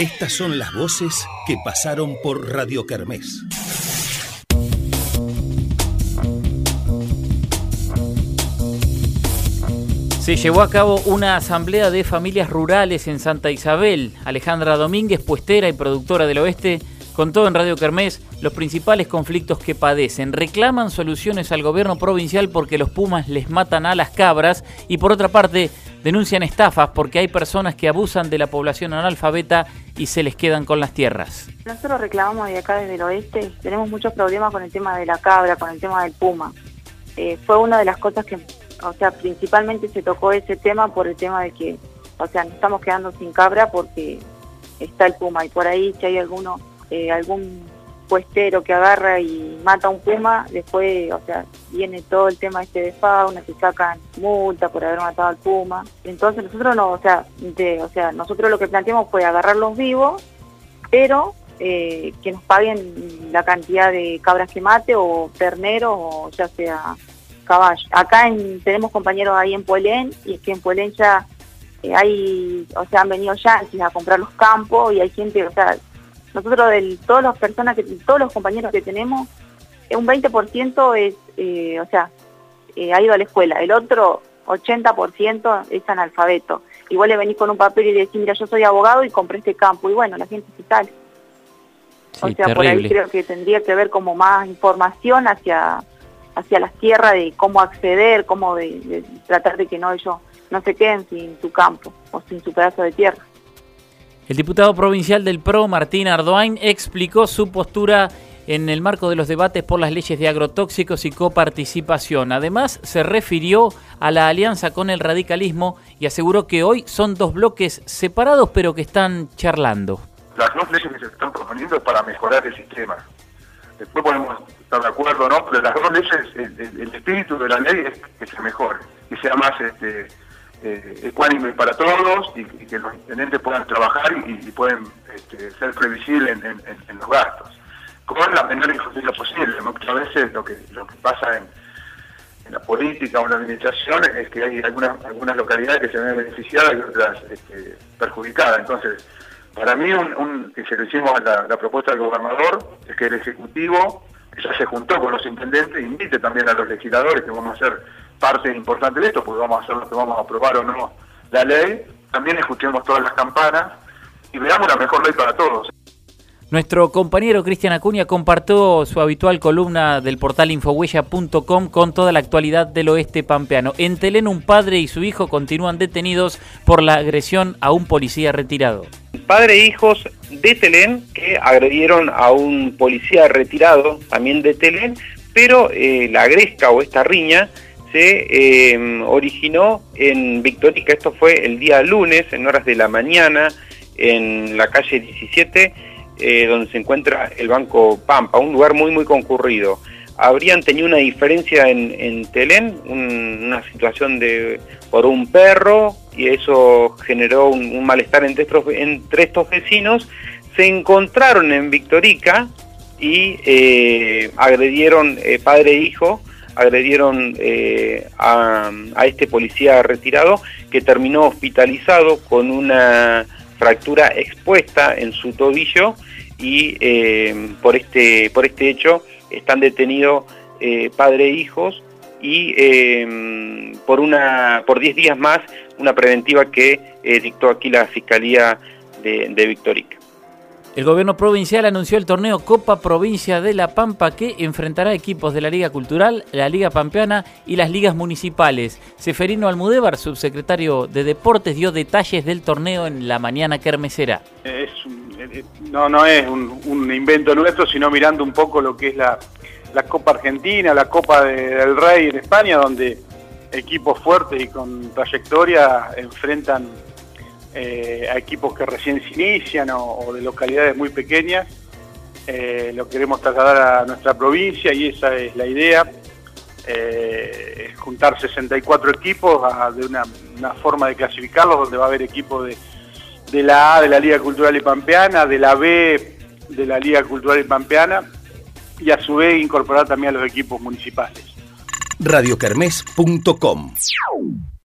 Estas son las voces que pasaron por Radio Kermés. Se llevó a cabo una asamblea de familias rurales en Santa Isabel. Alejandra Domínguez, puestera y productora del oeste, contó en Radio Kermés los principales conflictos que padecen. Reclaman soluciones al gobierno provincial porque los pumas les matan a las cabras y por otra parte denuncian estafas porque hay personas que abusan de la población analfabeta y se les quedan con las tierras. Nosotros reclamamos de acá desde el oeste, tenemos muchos problemas con el tema de la cabra, con el tema del puma. Eh, fue una de las cosas que o sea, principalmente se tocó ese tema por el tema de que, o sea, nos estamos quedando sin cabra porque está el puma y por ahí si hay alguno, eh, algún puestero que agarra y mata a un puma, después, o sea, viene todo el tema este de fauna, se sacan multa por haber matado al puma. Entonces nosotros no, o sea, o sea, nosotros lo que planteamos fue agarrarlos vivos, pero eh, que nos paguen la cantidad de cabras que mate o terneros o ya sea caballo. Acá tenemos compañeros ahí en Puelén y es que en Puelén ya eh, hay, o sea, han venido ya a comprar los campos y hay gente, o sea, nosotros de todas las personas, que todos los compañeros que tenemos, eh, un 20% es, eh, o sea, ha ido a la escuela, el otro 80% es analfabeto. Igual le venís con un papel y le decís, mira, yo soy abogado y compré este campo. Y bueno, la gente se sale. o sea, por ahí creo que tendría que haber como más información hacia hacia las tierras de cómo acceder, cómo de, tratar de que no ellos no se queden sin su campo o sin su pedazo de tierra. El diputado provincial del PRO, Martín Ardoain, explicó su postura en el marco de los debates por las leyes de agrotóxicos y coparticipación. Además, se refirió a la alianza con el radicalismo y aseguró que hoy son dos bloques separados pero que están charlando. Las dos leyes que se están proponiendo para mejorar el sistema. Después podemos estar de acuerdo, ¿no? Pero las dos leyes, el, espíritu de la ley es que sea mejor, que sea más este, eh, ecuánime para todos y, que los intendentes puedan trabajar y, pueden este, ser previsibles en, los gastos. Con la menor injusticia posible. Muchas veces lo que, lo que pasa en, la política o en la administración es que hay algunas, algunas localidades que se ven beneficiadas y otras este, perjudicadas. Entonces, para mí, un, que se lo hicimos a la, propuesta del gobernador, es que el Ejecutivo ya se juntó con los intendentes, invite también a los legisladores que vamos a ser parte importante de esto, porque vamos a hacer lo que vamos a aprobar o no la ley, también escuchemos todas las campanas y veamos la mejor ley para todos. Nuestro compañero Cristian Acuña compartió su habitual columna del portal infohuella.com con toda la actualidad del oeste pampeano. En Telén, un padre y su hijo continúan detenidos por la agresión a un policía retirado. Padre e hijos de Telén que agredieron a un policía retirado también de Telén, pero eh, la gresca o esta riña se eh, originó en Victorica. Esto fue el día lunes, en horas de la mañana, en la calle 17 eh, donde se encuentra el Banco Pampa, un lugar muy muy concurrido. Habrían tenido una diferencia en, Telén, una situación de por un perro, y eso generó un, malestar entre estos, entre estos vecinos. Se encontraron en Victorica y eh, agredieron eh, padre e hijo, agredieron a, a este policía retirado que terminó hospitalizado con una fractura expuesta en su tobillo y eh, por, este, por este hecho están detenidos eh, padre e hijos y eh, por una por 10 días más una preventiva que dictó aquí la Fiscalía de, de Victorica. El gobierno provincial anunció el torneo Copa Provincia de La Pampa que enfrentará equipos de la Liga Cultural, la Liga Pampeana y las ligas municipales. Seferino Almudévar, subsecretario de Deportes, dio detalles del torneo en la mañana kermesera. Es no, no es un, invento nuestro, sino mirando un poco lo que es la, Copa Argentina, la Copa del Rey en España, donde equipos fuertes y con trayectoria enfrentan eh, a equipos que recién se inician o, de localidades muy pequeñas. Eh, lo queremos trasladar a nuestra provincia y esa es la idea. Eh, juntar 64 equipos de una, forma de clasificarlos donde va a haber equipos de, de la A de la Liga Cultural y Pampeana, de la B de la Liga Cultural y Pampeana y a su vez incorporar también a los equipos municipales. radiocarmes.com